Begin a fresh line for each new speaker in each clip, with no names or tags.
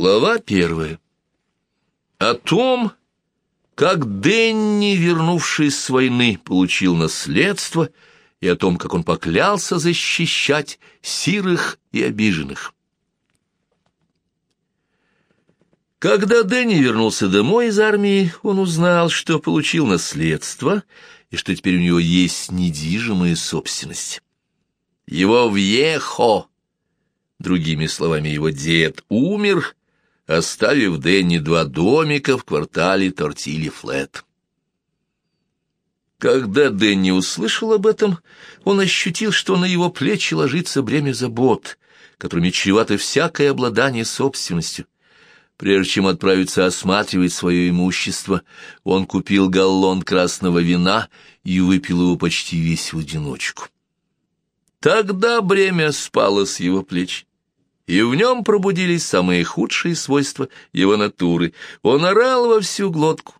Глава первая. О том, как Денни, вернувшись с войны, получил наследство, и о том, как он поклялся защищать сирых и обиженных. Когда Дэнни вернулся домой из армии, он узнал, что получил наследство и что теперь у него есть недвижимая собственность. Его въехо, другими словами, его дед, умер, оставив Дэнни два домика в квартале Тортили Флет. Когда Дэнни услышал об этом, он ощутил, что на его плечи ложится бремя забот, которыми чревато всякое обладание собственностью — Прежде чем отправиться осматривать свое имущество, он купил галлон красного вина и выпил его почти весь в одиночку. Тогда бремя спало с его плеч, и в нем пробудились самые худшие свойства его натуры. Он орал во всю глотку.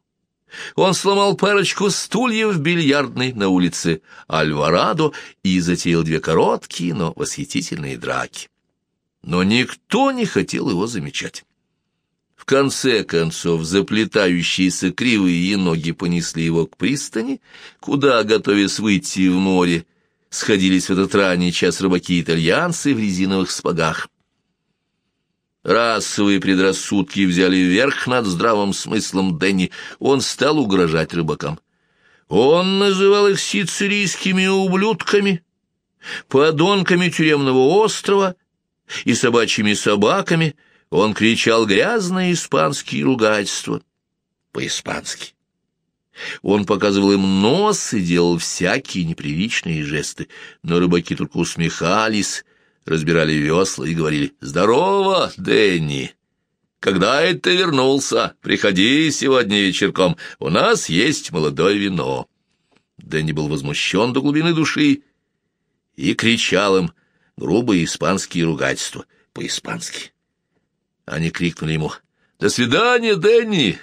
Он сломал парочку стульев в бильярдной на улице Альварадо и затеял две короткие, но восхитительные драки. Но никто не хотел его замечать конце концов заплетающиеся кривые ноги понесли его к пристани, куда, готовясь выйти в море, сходились в этот ранний час рыбаки-итальянцы в резиновых спагах. Расовые предрассудки взяли верх над здравым смыслом Дэнни, он стал угрожать рыбакам. Он называл их сицилийскими ублюдками, подонками тюремного острова и собачьими собаками — он кричал грязные испанские ругательства по-испански. Он показывал им нос и делал всякие неприличные жесты, но рыбаки только усмехались, разбирали весла и говорили «Здорово, Дэнни! Когда это вернулся? Приходи сегодня вечерком, у нас есть молодое вино». Дэнни был возмущен до глубины души и кричал им грубые испанские ругательства по-испански. Они крикнули ему «До свидания, Дэнни!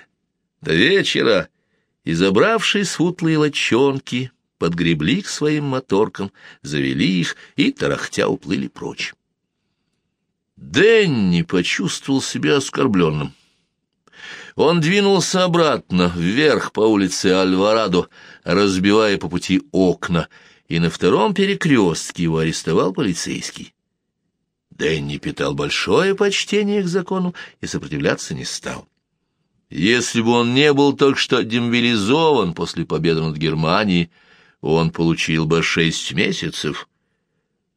До вечера!» И, забравшись в утлые лочонки, подгребли к своим моторкам, завели их и, тарахтя, уплыли прочь. Дэнни почувствовал себя оскорбленным. Он двинулся обратно, вверх по улице Альварадо, разбивая по пути окна, и на втором перекрестке его арестовал полицейский. Дэнни питал большое почтение к закону и сопротивляться не стал. Если бы он не был только что демобилизован после победы над Германией, он получил бы шесть месяцев.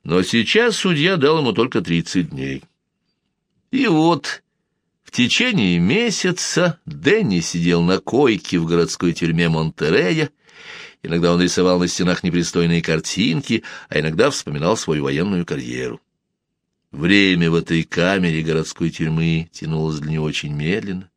Но сейчас судья дал ему только тридцать дней. И вот в течение месяца Дэнни сидел на койке в городской тюрьме Монтерея. Иногда он рисовал на стенах непристойные картинки, а иногда вспоминал свою военную карьеру. Время в этой камере городской тюрьмы тянулось для него очень медленно.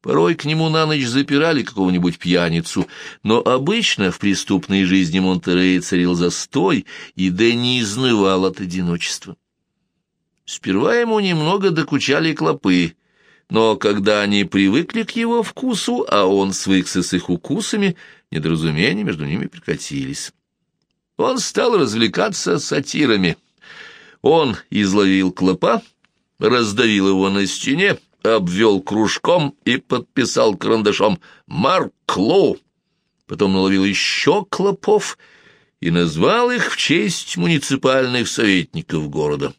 Порой к нему на ночь запирали какого-нибудь пьяницу, но обычно в преступной жизни Монтерея царил застой, и Дэнни изнывал от одиночества. Сперва ему немного докучали клопы, но когда они привыкли к его вкусу, а он свыкся с их укусами, недоразумения между ними прекратились. Он стал развлекаться сатирами — он изловил клопа, раздавил его на стене, обвел кружком и подписал карандашом «Марк Клоу». Потом наловил еще клопов и назвал их в честь муниципальных советников города.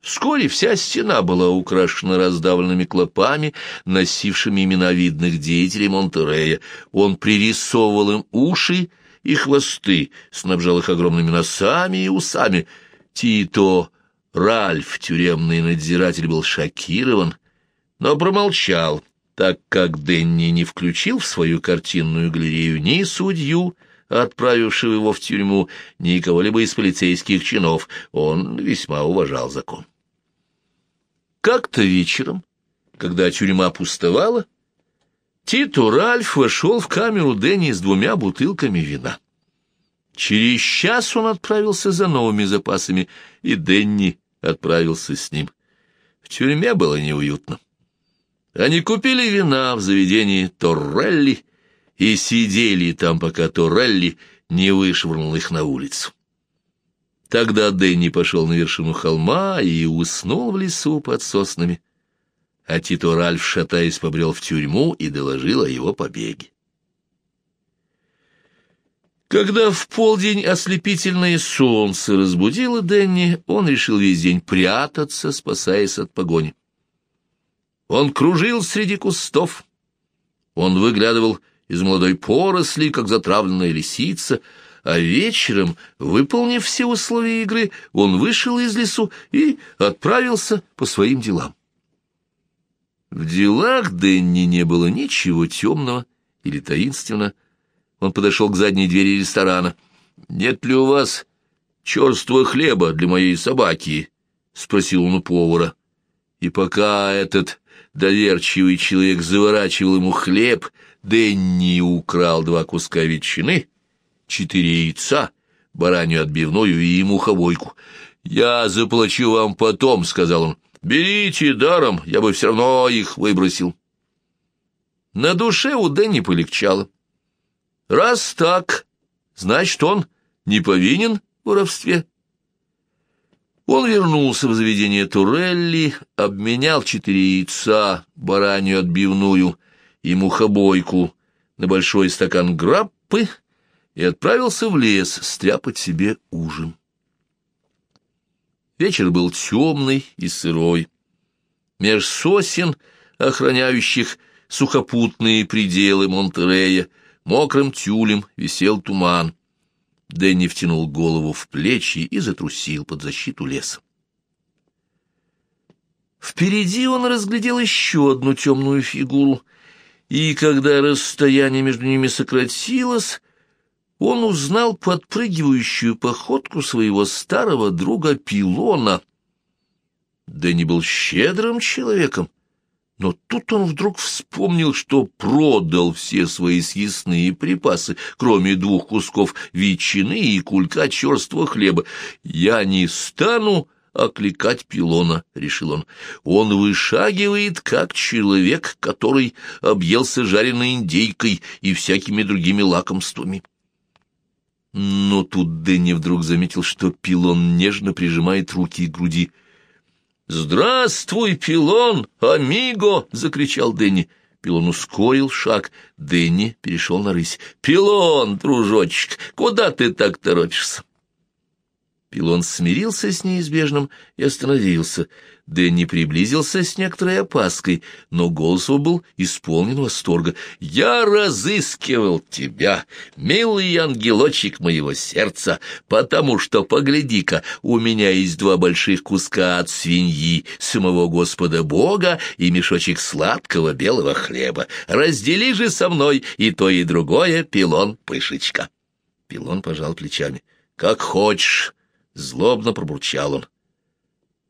Вскоре вся стена была украшена раздавленными клопами, носившими имена видных деятелей Монтерея. Он пририсовывал им уши и хвосты, снабжал их огромными носами и усами — Тито Ральф, тюремный надзиратель, был шокирован, но промолчал, так как Денни не включил в свою картинную галерею ни судью, отправившего его в тюрьму, ни кого-либо из полицейских чинов. Он весьма уважал закон. Как-то вечером, когда тюрьма пустовала, Тито Ральф вошел в камеру Дэнни с двумя бутылками вина. Через час он отправился за новыми запасами, и Денни отправился с ним. В тюрьме было неуютно. Они купили вина в заведении Торрелли и сидели там, пока Торрелли не вышвырнул их на улицу. Тогда Дэнни пошел на вершину холма и уснул в лесу под соснами. а Тито Ральф, шатаясь, побрел в тюрьму и доложил о его побеге. Когда в полдень ослепительное солнце разбудило Дэнни, он решил весь день прятаться, спасаясь от погони. Он кружил среди кустов, он выглядывал из молодой поросли, как затравленная лисица, а вечером, выполнив все условия игры, он вышел из лесу и отправился по своим делам. В делах Дэнни не было ничего темного или таинственного. Он подошел к задней двери ресторана. «Нет ли у вас черствого хлеба для моей собаки?» — спросил он у повара. И пока этот доверчивый человек заворачивал ему хлеб, Дэнни украл два куска ветчины, четыре яйца, баранью отбивную и муховойку. «Я заплачу вам потом», — сказал он. «Берите даром, я бы все равно их выбросил». На душе у Дэнни полегчало. Раз так, значит, он не повинен в воровстве. Он вернулся в заведение Турелли, обменял четыре яйца, баранью отбивную и мухобойку на большой стакан граппы и отправился в лес стряпать себе ужин. Вечер был темный и сырой. Меж сосен, охраняющих сухопутные пределы Монтерея, мокрым тюлем висел туман. Дэнни втянул голову в плечи и затрусил под защиту леса. Впереди он разглядел еще одну темную фигуру, и когда расстояние между ними сократилось, он узнал подпрыгивающую походку своего старого друга Пилона. Дэнни был щедрым человеком, но тут он вдруг вспомнил, что продал все свои съестные припасы, кроме двух кусков ветчины и кулька черствого хлеба. «Я не стану окликать пилона», — решил он. «Он вышагивает, как человек, который объелся жареной индейкой и всякими другими лакомствами». Но тут Дэнни вдруг заметил, что пилон нежно прижимает руки к груди — «Здравствуй, Пилон, амиго!» — закричал Дэнни. Пилон ускорил шаг. Дэнни перешел на рысь. «Пилон, дружочек, куда ты так торопишься?» Пилон смирился с неизбежным и остановился. Дэнни приблизился с некоторой опаской, но голос его был исполнен восторга. «Я разыскивал тебя, милый ангелочек моего сердца, потому что, погляди-ка, у меня есть два больших куска от свиньи, самого Господа Бога и мешочек сладкого белого хлеба. Раздели же со мной и то, и другое, пилон-пышечка». Пилон пожал плечами. «Как хочешь». Злобно пробурчал он.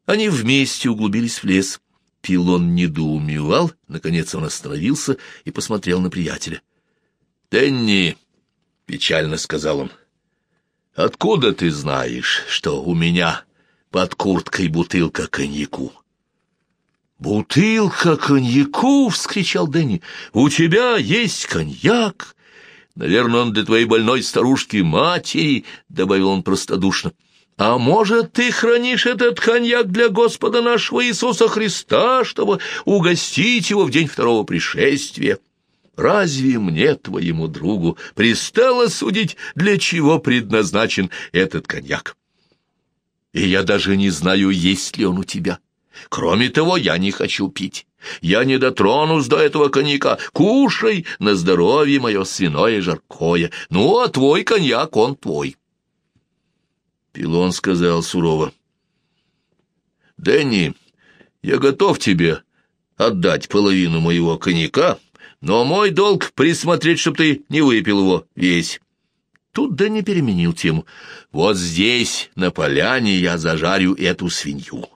Они вместе углубились в лес. Пилон недоумевал, наконец он остановился и посмотрел на приятеля. «Тенни!» — печально сказал он. «Откуда ты знаешь, что у меня под курткой бутылка коньяку?» «Бутылка коньяку!» — вскричал Дэнни. «У тебя есть коньяк!» «Наверное, он для твоей больной старушки-матери», — добавил он простодушно. А может, ты хранишь этот коньяк для Господа нашего Иисуса Христа, чтобы угостить его в день второго пришествия? Разве мне, твоему другу, пристало судить, для чего предназначен этот коньяк? И я даже не знаю, есть ли он у тебя. Кроме того, я не хочу пить. Я не дотронусь до этого коньяка. Кушай на здоровье мое свиное жаркое. Ну, а твой коньяк, он твой. Пилон сказал сурово. «Дэнни, я готов тебе отдать половину моего коньяка, но мой долг присмотреть, чтобы ты не выпил его весь». Тут Дэнни переменил тему. «Вот здесь, на поляне, я зажарю эту свинью,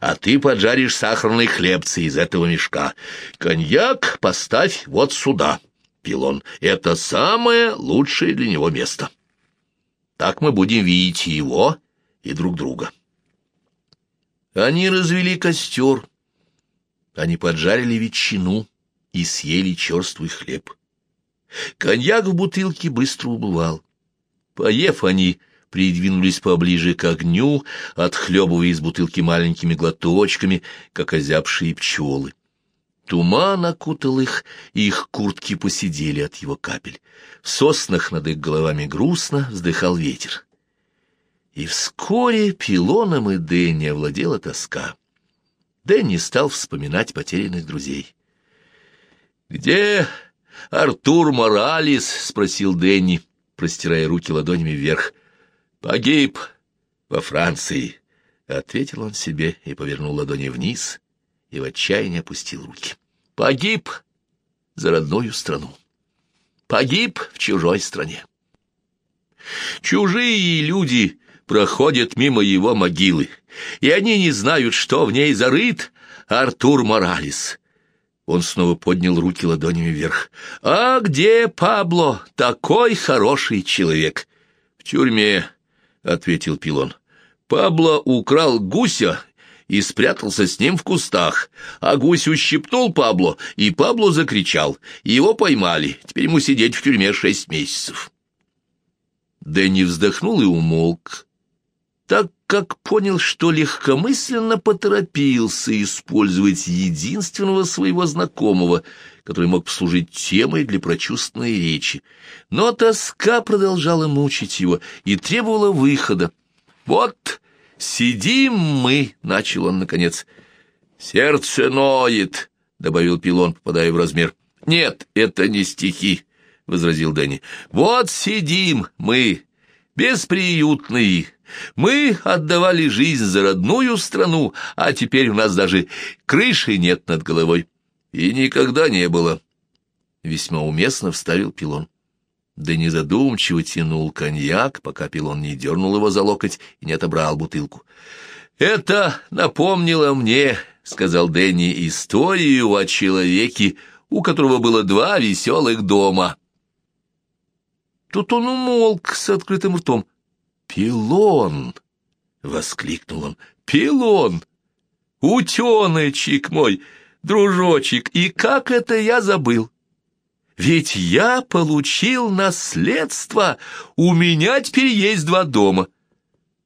а ты поджаришь сахарные хлебцы из этого мешка. Коньяк поставь вот сюда, пилон. Это самое лучшее для него место». Так мы будем видеть его и друг друга. Они развели костер. Они поджарили ветчину и съели черствый хлеб. Коньяк в бутылке быстро убывал. Поев, они придвинулись поближе к огню, отхлебывая из бутылки маленькими глоточками, как озябшие пчелы. Туман окутал их, и их куртки посидели от его капель. В соснах над их головами грустно вздыхал ветер. И вскоре пилоном и Дэнни овладела тоска. Дэнни стал вспоминать потерянных друзей. «Где Артур Моралес?» — спросил Дэнни, простирая руки ладонями вверх. «Погиб во Франции», — ответил он себе и повернул ладони вниз и в отчаянии опустил руки. «Погиб за родную страну. Погиб в чужой стране. Чужие люди проходят мимо его могилы, и они не знают, что в ней зарыт Артур Моралес». Он снова поднял руки ладонями вверх. «А где Пабло? Такой хороший человек!» «В тюрьме», — ответил Пилон. «Пабло украл гуся и спрятался с ним в кустах, а гусь ущипнул Пабло, и Пабло закричал. Его поймали, теперь ему сидеть в тюрьме шесть месяцев». Дэнни вздохнул и умолк, так как понял, что легкомысленно поторопился использовать единственного своего знакомого, который мог послужить темой для прочувственной речи. Но тоска продолжала мучить его и требовала выхода. «Вот сидим мы», — начал он наконец. «Сердце ноет», — добавил Пилон, попадая в размер. «Нет, это не стихи», — возразил Дэнни. «Вот сидим мы, бесприютные». Мы отдавали жизнь за родную страну, а теперь у нас даже крыши нет над головой. И никогда не было. Весьма уместно вставил пилон. Да незадумчиво тянул коньяк, пока пилон не дернул его за локоть и не отобрал бутылку. «Это напомнило мне, — сказал Дэнни, — историю о человеке, у которого было два веселых дома». Тут он умолк с открытым ртом. «Пилон!» — воскликнул он. «Пилон! Утеночек мой, дружочек, и как это я забыл! Ведь я получил наследство, у меня теперь есть два дома».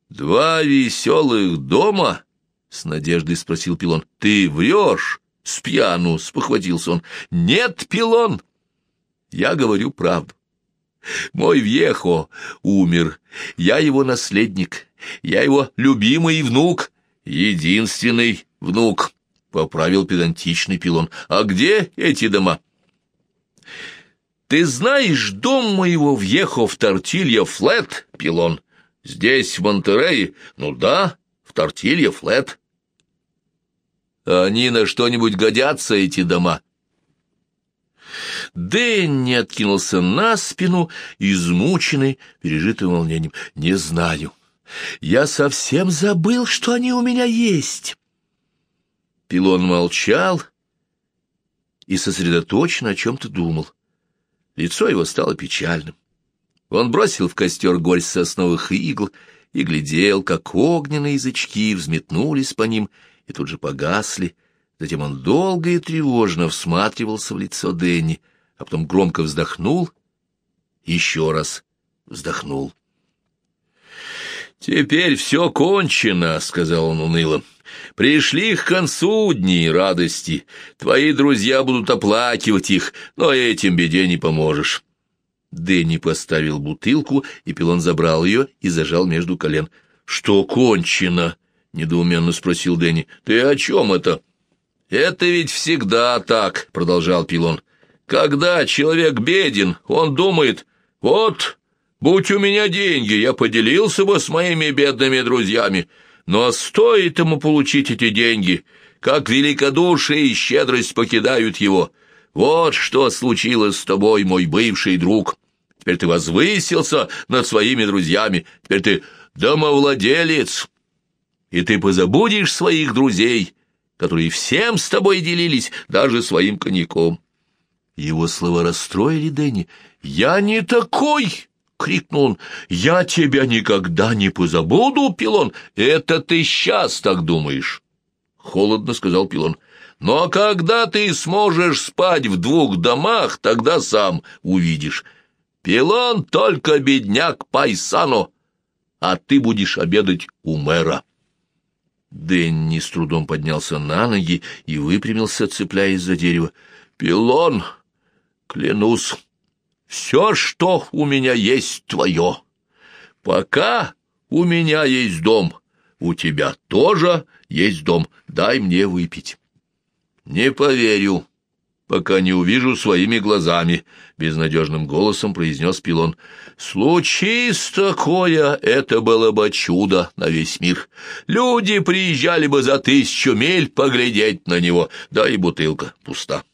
«Два веселых дома?» — с надеждой спросил Пилон. «Ты врешь?» — спьяну, — спохватился он. «Нет, Пилон, я говорю правду. Мой Вьехо умер, я его наследник, я его любимый внук, единственный внук, — поправил педантичный пилон. А где эти дома? Ты знаешь дом моего Вьехо в Тортилья Флет, пилон? Здесь, в Монтерее? Ну да, в Тортилья Флет. Они на что-нибудь годятся, эти дома? — Дэнни откинулся на спину, измученный, пережитым волнением. «Не знаю. Я совсем забыл, что они у меня есть». Пилон молчал и сосредоточенно о чем-то думал. Лицо его стало печальным. Он бросил в костер горсть сосновых игл и глядел, как огненные язычки взметнулись по ним и тут же погасли. Затем он долго и тревожно всматривался в лицо Дэнни — а потом громко вздохнул, еще раз вздохнул. «Теперь все кончено», — сказал он уныло. «Пришли к концу дни радости. Твои друзья будут оплакивать их, но этим беде не поможешь». Дэнни поставил бутылку, и Пилон забрал ее и зажал между колен. «Что кончено?» — недоуменно спросил Дэнни. «Ты о чем это?» «Это ведь всегда так», — продолжал Пилон. Когда человек беден, он думает, вот, будь у меня деньги, я поделился бы с моими бедными друзьями, но стоит ему получить эти деньги, как великодушие и щедрость покидают его. Вот что случилось с тобой, мой бывший друг. Теперь ты возвысился над своими друзьями, теперь ты домовладелец, и ты позабудешь своих друзей, которые всем с тобой делились, даже своим коньяком. Его слова расстроили Дэнни. «Я не такой!» — крикнул он. «Я тебя никогда не позабуду, Пилон! Это ты сейчас так думаешь!» Холодно сказал Пилон. «Но когда ты сможешь спать в двух домах, тогда сам увидишь. Пилон только бедняк Пайсано, а ты будешь обедать у мэра». Дэнни с трудом поднялся на ноги и выпрямился, цепляясь за дерево. «Пилон, клянусь, все, что у меня есть, твое. Пока у меня есть дом, у тебя тоже есть дом. Дай мне выпить». «Не поверю, пока не увижу своими глазами», — безнадежным голосом произнес Пилон. «Случись такое, это было бы чудо на весь мир. Люди приезжали бы за тысячу миль поглядеть на него, да и бутылка пуста».